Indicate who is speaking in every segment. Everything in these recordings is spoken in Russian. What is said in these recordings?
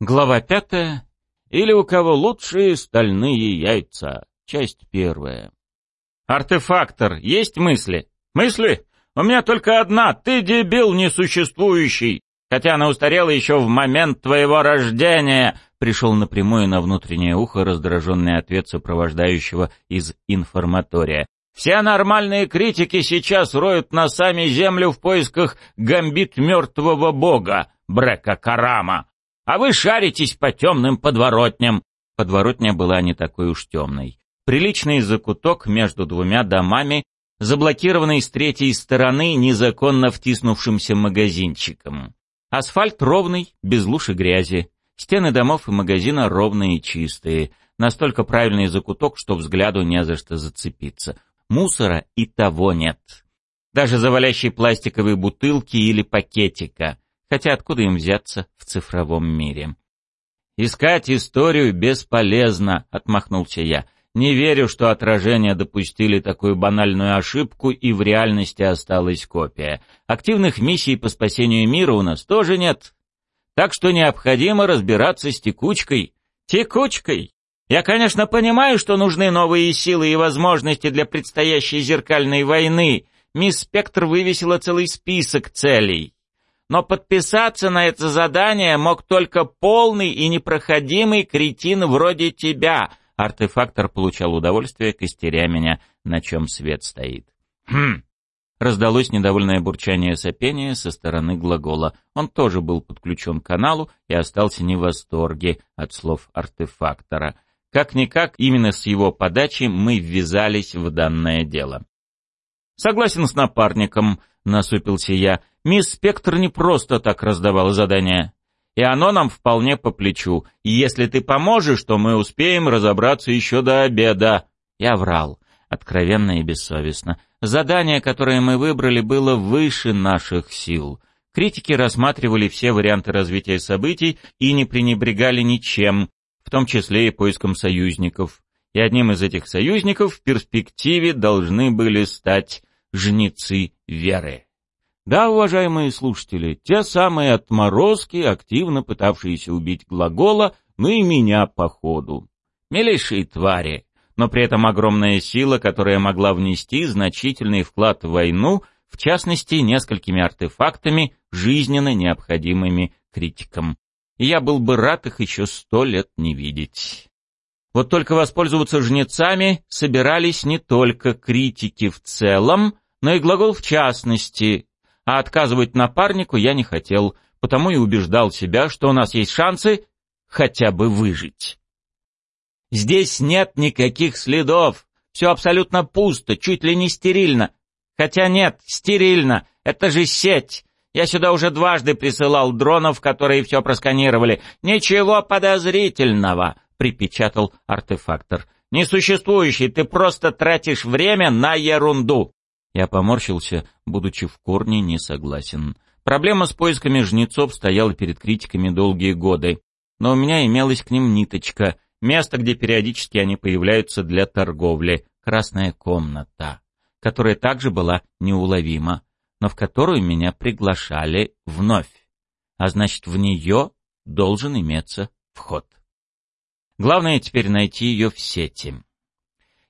Speaker 1: Глава пятая. Или у кого лучшие стальные яйца. Часть первая. Артефактор, есть мысли? Мысли? У меня только одна. Ты дебил несуществующий. Хотя она устарела еще в момент твоего рождения. Пришел напрямую на внутреннее ухо раздраженный ответ сопровождающего из информатория. Все нормальные критики сейчас роют на сами землю в поисках гамбит мертвого бога, Брека Карама. А вы шаритесь по темным подворотням. Подворотня была не такой уж темной. Приличный закуток между двумя домами, заблокированный с третьей стороны незаконно втиснувшимся магазинчиком. Асфальт ровный, без луж и грязи. Стены домов и магазина ровные и чистые. Настолько правильный закуток, что взгляду не за что зацепиться. Мусора и того нет. Даже завалящей пластиковой бутылки или пакетика. Хотя откуда им взяться в цифровом мире? «Искать историю бесполезно», — отмахнулся я. «Не верю, что отражения допустили такую банальную ошибку и в реальности осталась копия. Активных миссий по спасению мира у нас тоже нет. Так что необходимо разбираться с текучкой. Текучкой! Я, конечно, понимаю, что нужны новые силы и возможности для предстоящей зеркальной войны. Мисс Спектр вывесила целый список целей но подписаться на это задание мог только полный и непроходимый кретин вроде тебя. Артефактор получал удовольствие, костеря меня, на чем свет стоит. Хм. Раздалось недовольное бурчание сопения со стороны глагола. Он тоже был подключен к каналу и остался не в восторге от слов артефактора. Как-никак, именно с его подачи мы ввязались в данное дело. «Согласен с напарником», — насупился я, — Мисс Спектр не просто так раздавала задания. И оно нам вполне по плечу. И если ты поможешь, то мы успеем разобраться еще до обеда. Я врал, откровенно и бессовестно. Задание, которое мы выбрали, было выше наших сил. Критики рассматривали все варианты развития событий и не пренебрегали ничем, в том числе и поиском союзников. И одним из этих союзников в перспективе должны были стать жнецы веры. Да, уважаемые слушатели, те самые отморозки, активно пытавшиеся убить глагола, ну и меня по ходу. Милейшие твари, но при этом огромная сила, которая могла внести значительный вклад в войну, в частности, несколькими артефактами, жизненно необходимыми критикам. И я был бы рад их еще сто лет не видеть. Вот только воспользоваться жнецами собирались не только критики в целом, но и глагол в частности, а отказывать напарнику я не хотел, потому и убеждал себя, что у нас есть шансы хотя бы выжить. Здесь нет никаких следов, все абсолютно пусто, чуть ли не стерильно. Хотя нет, стерильно, это же сеть. Я сюда уже дважды присылал дронов, которые все просканировали. Ничего подозрительного, припечатал артефактор. Несуществующий, ты просто тратишь время на ерунду. Я поморщился, будучи в корне не согласен. Проблема с поисками жнецов стояла перед критиками долгие годы, но у меня имелась к ним ниточка, место, где периодически они появляются для торговли, красная комната, которая также была неуловима, но в которую меня приглашали вновь, а значит, в нее должен иметься вход. Главное теперь найти ее в сети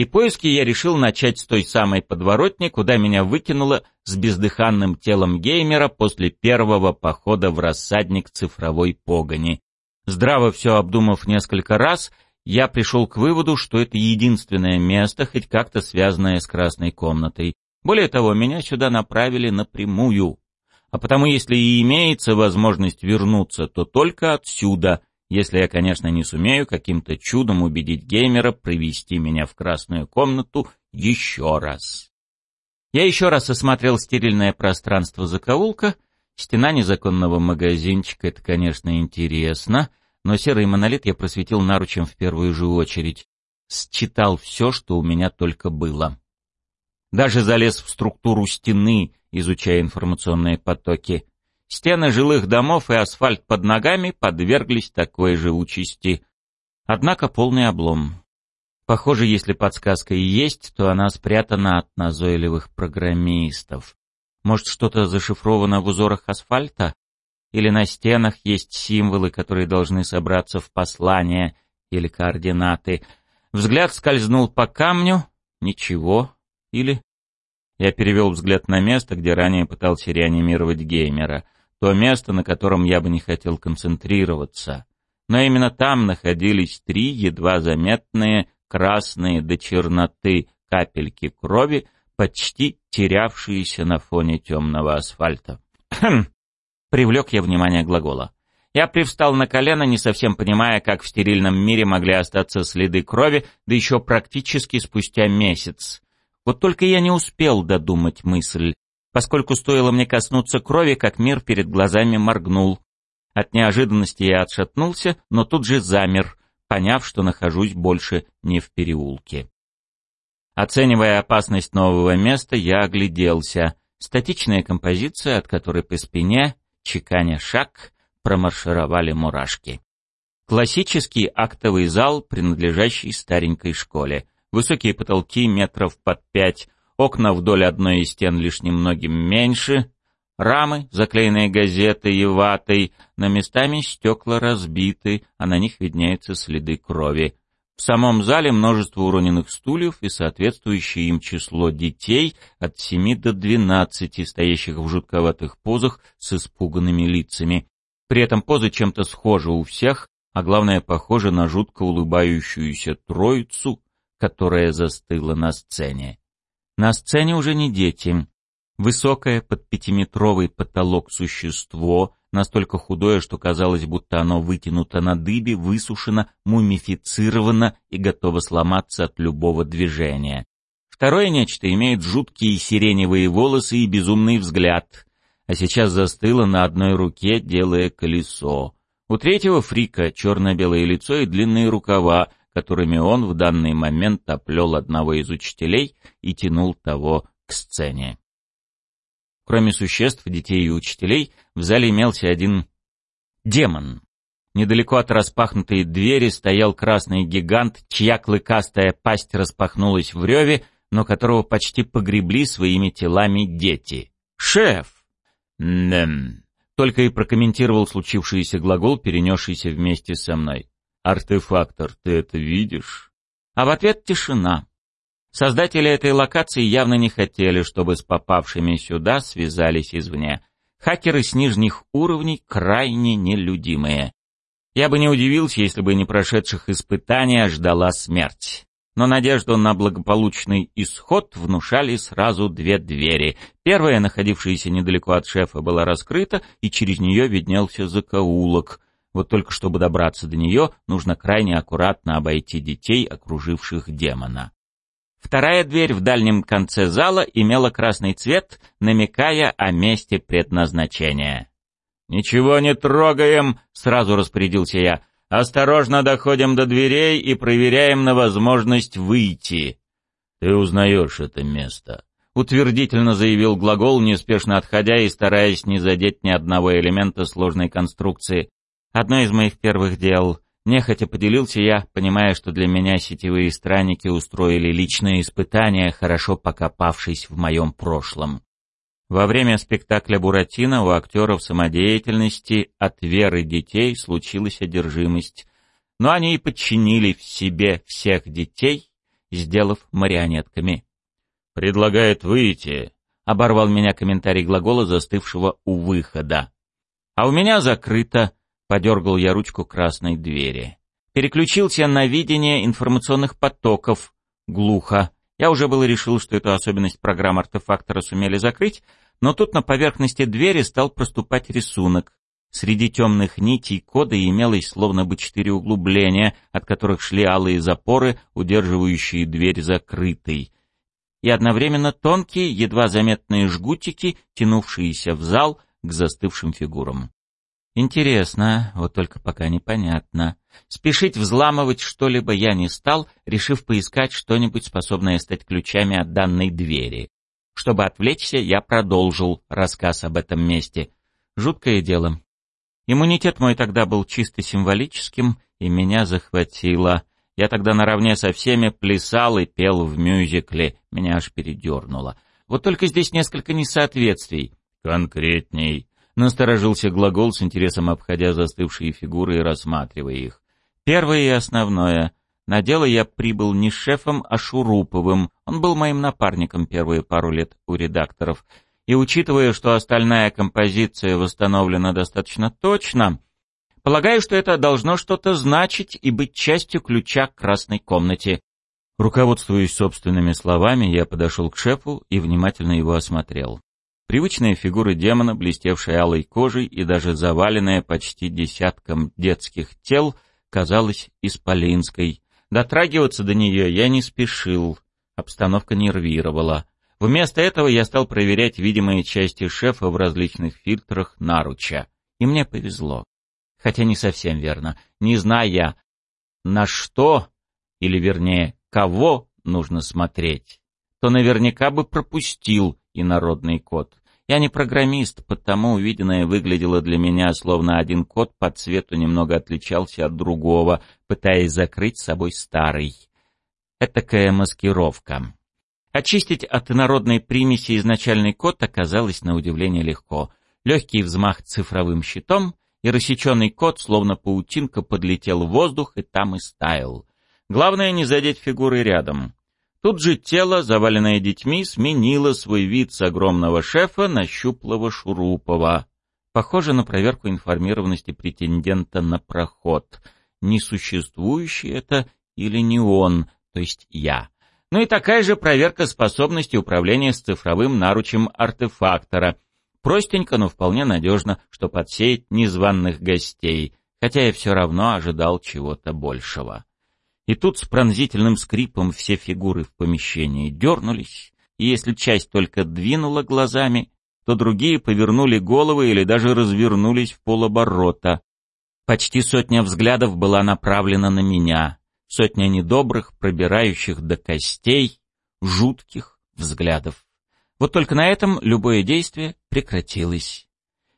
Speaker 1: и поиски я решил начать с той самой подворотни, куда меня выкинуло с бездыханным телом геймера после первого похода в рассадник цифровой погони. Здраво все обдумав несколько раз, я пришел к выводу, что это единственное место, хоть как-то связанное с красной комнатой. Более того, меня сюда направили напрямую. А потому, если и имеется возможность вернуться, то только отсюда, если я, конечно, не сумею каким-то чудом убедить геймера провести меня в красную комнату еще раз. Я еще раз осмотрел стерильное пространство закоулка. Стена незаконного магазинчика — это, конечно, интересно, но серый монолит я просветил наручем в первую же очередь. Считал все, что у меня только было. Даже залез в структуру стены, изучая информационные потоки. Стены жилых домов и асфальт под ногами подверглись такой же участи. Однако полный облом. Похоже, если подсказка и есть, то она спрятана от назойливых программистов. Может, что-то зашифровано в узорах асфальта? или на стенах есть символы, которые должны собраться в послание или координаты. Взгляд скользнул по камню. Ничего. Или... Я перевел взгляд на место, где ранее пытался реанимировать геймера. То место, на котором я бы не хотел концентрироваться. Но именно там находились три едва заметные красные до черноты капельки крови, почти терявшиеся на фоне темного асфальта. Привлек я внимание глагола. Я привстал на колено, не совсем понимая, как в стерильном мире могли остаться следы крови, да еще практически спустя месяц. Вот только я не успел додумать мысль, поскольку стоило мне коснуться крови, как мир перед глазами моргнул. От неожиданности я отшатнулся, но тут же замер, поняв, что нахожусь больше не в переулке. Оценивая опасность нового места, я огляделся. Статичная композиция, от которой по спине, чеканя шаг, промаршировали мурашки. Классический актовый зал, принадлежащий старенькой школе. Высокие потолки метров под пять, окна вдоль одной из стен лишь немногим меньше, рамы, заклеенные газетой и ватой, но местами стекла разбиты, а на них виднеются следы крови. В самом зале множество уроненных стульев и соответствующее им число детей от семи до двенадцати, стоящих в жутковатых позах с испуганными лицами. При этом позы чем-то схожи у всех, а главное, похожи на жутко улыбающуюся троицу, которая застыла на сцене. На сцене уже не дети. Высокое под пятиметровый потолок существо настолько худое, что казалось, будто оно вытянуто на дыбе, высушено, мумифицировано и готово сломаться от любого движения. Второе нечто имеет жуткие сиреневые волосы и безумный взгляд, а сейчас застыло на одной руке, делая колесо. У третьего фрика черно-белое лицо и длинные рукава, которыми он в данный момент оплел одного из учителей и тянул того к сцене. Кроме существ, детей и учителей, в зале имелся один демон. Недалеко от распахнутой двери стоял красный гигант, чья клыкастая пасть распахнулась в реве, но которого почти погребли своими телами дети. «Шеф!» «Нэм!» Только и прокомментировал случившийся глагол, перенесшийся вместе со мной. «Артефактор, ты это видишь?» А в ответ тишина. Создатели этой локации явно не хотели, чтобы с попавшими сюда связались извне. Хакеры с нижних уровней крайне нелюдимые. Я бы не удивился, если бы не прошедших испытания ждала смерть. Но надежду на благополучный исход внушали сразу две двери. Первая, находившаяся недалеко от шефа, была раскрыта, и через нее виднелся закоулок. Вот только чтобы добраться до нее, нужно крайне аккуратно обойти детей, окруживших демона. Вторая дверь в дальнем конце зала имела красный цвет, намекая о месте предназначения. «Ничего не трогаем», — сразу распорядился я. «Осторожно доходим до дверей и проверяем на возможность выйти». «Ты узнаешь это место», — утвердительно заявил глагол, неспешно отходя и стараясь не задеть ни одного элемента сложной конструкции. «Одно из моих первых дел Нехотя поделился я, понимая, что для меня сетевые странники устроили личное испытание, хорошо покопавшись в моем прошлом. Во время спектакля «Буратино» у актеров самодеятельности от веры детей случилась одержимость, но они и подчинили в себе всех детей, сделав марионетками. «Предлагает выйти», — оборвал меня комментарий глагола, застывшего у выхода. «А у меня закрыто», Подергал я ручку красной двери. Переключился на видение информационных потоков. Глухо. Я уже было решил, что эту особенность программ артефактора сумели закрыть, но тут на поверхности двери стал проступать рисунок. Среди темных нитей кода имелось словно бы четыре углубления, от которых шли алые запоры, удерживающие дверь закрытой. И одновременно тонкие, едва заметные жгутики, тянувшиеся в зал к застывшим фигурам. Интересно, вот только пока непонятно. Спешить взламывать что-либо я не стал, решив поискать что-нибудь, способное стать ключами от данной двери. Чтобы отвлечься, я продолжил рассказ об этом месте. Жуткое дело. Иммунитет мой тогда был чисто символическим, и меня захватило. Я тогда наравне со всеми плясал и пел в мюзикле, меня аж передернуло. Вот только здесь несколько несоответствий. Конкретней Насторожился глагол с интересом обходя застывшие фигуры и рассматривая их. Первое и основное. На дело я прибыл не шефом, а Шуруповым. Он был моим напарником первые пару лет у редакторов. И учитывая, что остальная композиция восстановлена достаточно точно, полагаю, что это должно что-то значить и быть частью ключа к красной комнате. Руководствуясь собственными словами, я подошел к шефу и внимательно его осмотрел. Привычная фигура демона, блестевшая алой кожей и даже заваленная почти десятком детских тел, казалась исполинской. Дотрагиваться до нее я не спешил, обстановка нервировала. Вместо этого я стал проверять видимые части шефа в различных фильтрах наруча. И мне повезло. Хотя не совсем верно. Не зная, на что, или вернее, кого нужно смотреть, то наверняка бы пропустил инородный код. Я не программист, потому увиденное выглядело для меня словно один код по цвету немного отличался от другого, пытаясь закрыть собой старый. Этакая маскировка. Очистить от инородной примеси изначальный код оказалось на удивление легко. Легкий взмах цифровым щитом, и рассеченный код, словно паутинка, подлетел в воздух и там и стаял. Главное не задеть фигуры рядом. Тут же тело, заваленное детьми, сменило свой вид с огромного шефа на щуплого Шурупова. Похоже на проверку информированности претендента на проход. Несуществующий это или не он, то есть я. Ну и такая же проверка способности управления с цифровым наручем артефактора. Простенько, но вполне надежно, что подсеять незваных гостей, хотя я все равно ожидал чего-то большего. И тут с пронзительным скрипом все фигуры в помещении дернулись, и если часть только двинула глазами, то другие повернули головы или даже развернулись в полоборота. Почти сотня взглядов была направлена на меня, сотня недобрых, пробирающих до костей, жутких взглядов. Вот только на этом любое действие прекратилось.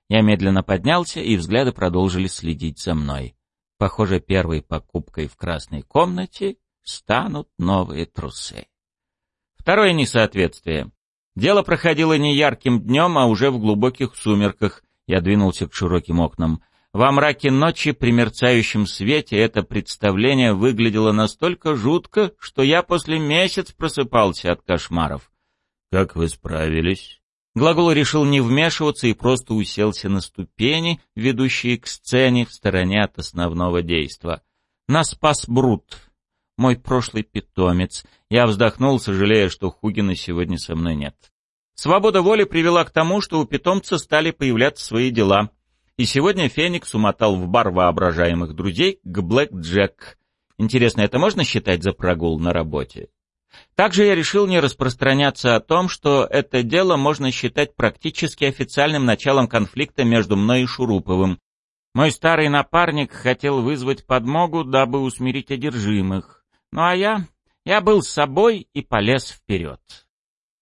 Speaker 1: Я медленно поднялся, и взгляды продолжили следить за мной. Похоже, первой покупкой в красной комнате станут новые трусы. Второе несоответствие. Дело проходило не ярким днем, а уже в глубоких сумерках. Я двинулся к широким окнам. Во мраке ночи при мерцающем свете это представление выглядело настолько жутко, что я после месяц просыпался от кошмаров. «Как вы справились?» Глагол решил не вмешиваться и просто уселся на ступени, ведущие к сцене в стороне от основного действа. Нас спас Брут, мой прошлый питомец. Я вздохнул, сожалея, что Хугина сегодня со мной нет. Свобода воли привела к тому, что у питомца стали появляться свои дела. И сегодня Феникс умотал в бар воображаемых друзей к Блэк Джек. Интересно, это можно считать за прогул на работе? Также я решил не распространяться о том, что это дело можно считать практически официальным началом конфликта между мной и Шуруповым. Мой старый напарник хотел вызвать подмогу, дабы усмирить одержимых. Ну а я... я был с собой и полез вперед.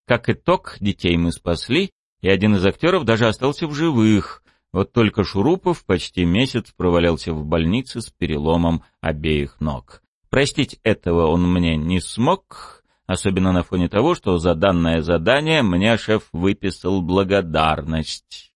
Speaker 1: Как итог, детей мы спасли, и один из актеров даже остался в живых. Вот только Шурупов почти месяц провалялся в больнице с переломом обеих ног. Простить этого он мне не смог, особенно на фоне того, что за данное задание мне шеф выписал благодарность.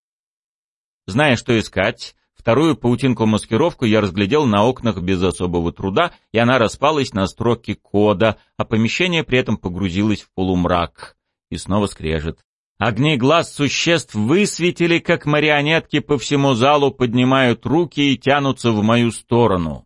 Speaker 1: Зная, что искать, вторую паутинку-маскировку я разглядел на окнах без особого труда, и она распалась на строки кода, а помещение при этом погрузилось в полумрак. И снова скрежет. Огни глаз существ высветили, как марионетки по всему залу поднимают руки и тянутся в мою сторону.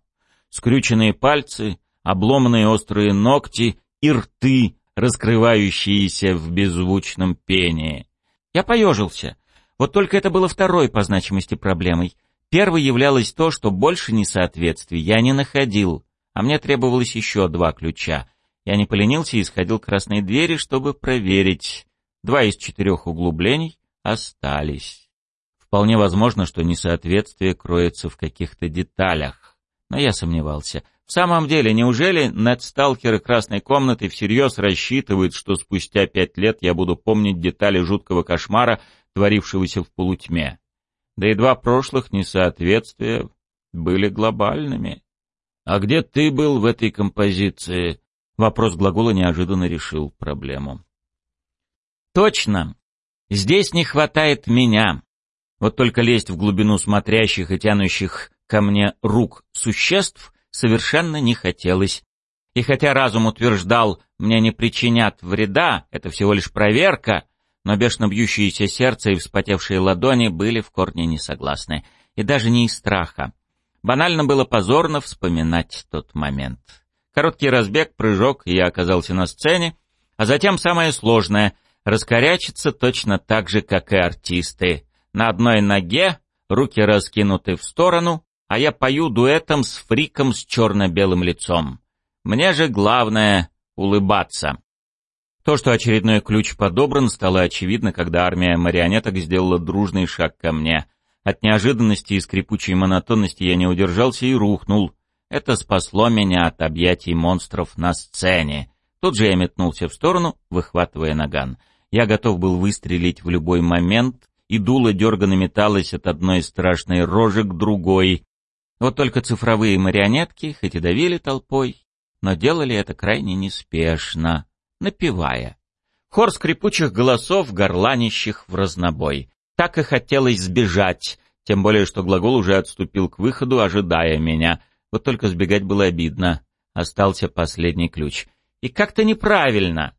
Speaker 1: Скрюченные пальцы, обломанные острые ногти и рты, раскрывающиеся в беззвучном пении. Я поежился. Вот только это было второй по значимости проблемой. Первой являлось то, что больше несоответствий я не находил, а мне требовалось еще два ключа. Я не поленился и сходил к красной двери, чтобы проверить. Два из четырех углублений остались. Вполне возможно, что несоответствие кроется в каких-то деталях, но я сомневался — в самом деле, неужели нетсталкеры Красной Комнаты всерьез рассчитывают, что спустя пять лет я буду помнить детали жуткого кошмара, творившегося в полутьме? Да и два прошлых несоответствия были глобальными. «А где ты был в этой композиции?» Вопрос глагола неожиданно решил проблему. «Точно. Здесь не хватает меня. Вот только лезть в глубину смотрящих и тянущих ко мне рук существ совершенно не хотелось. И хотя разум утверждал, мне не причинят вреда, это всего лишь проверка, но бешено бьющееся сердце и вспотевшие ладони были в корне не согласны. И даже не из страха. Банально было позорно вспоминать тот момент. Короткий разбег, прыжок, и я оказался на сцене, а затем самое сложное — раскорячиться точно так же, как и артисты. На одной ноге, руки раскинуты в сторону, а я пою дуэтом с фриком с черно-белым лицом. Мне же главное — улыбаться. То, что очередной ключ подобран, стало очевидно, когда армия марионеток сделала дружный шаг ко мне. От неожиданности и скрипучей монотонности я не удержался и рухнул. Это спасло меня от объятий монстров на сцене. Тут же я метнулся в сторону, выхватывая наган. Я готов был выстрелить в любой момент, и дуло дергано металось от одной страшной рожи к другой. Вот только цифровые марионетки, хоть и давили толпой, но делали это крайне неспешно, напевая. Хор скрипучих голосов, горланищих в разнобой. Так и хотелось сбежать, тем более, что глагол уже отступил к выходу, ожидая меня. Вот только сбегать было обидно. Остался последний ключ. И как-то неправильно.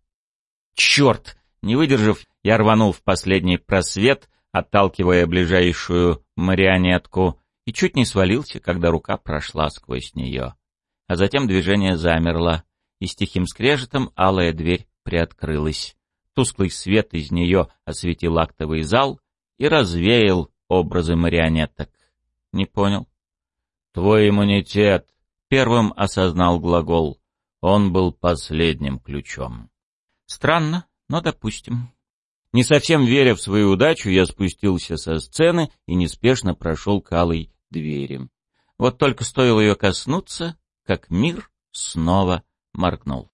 Speaker 1: Черт! Не выдержав, я рванул в последний просвет, отталкивая ближайшую марионетку, и чуть не свалился, когда рука прошла сквозь нее. А затем движение замерло, и с тихим скрежетом алая дверь приоткрылась. Тусклый свет из нее осветил актовый зал и развеял образы марионеток. Не понял. Твой иммунитет первым осознал глагол. Он был последним ключом. Странно, но допустим. Не совсем веря в свою удачу, я спустился со сцены и неспешно прошел к алой двери. Вот только стоило ее коснуться, как мир снова моргнул.